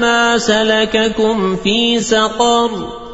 ما سلككم في سقر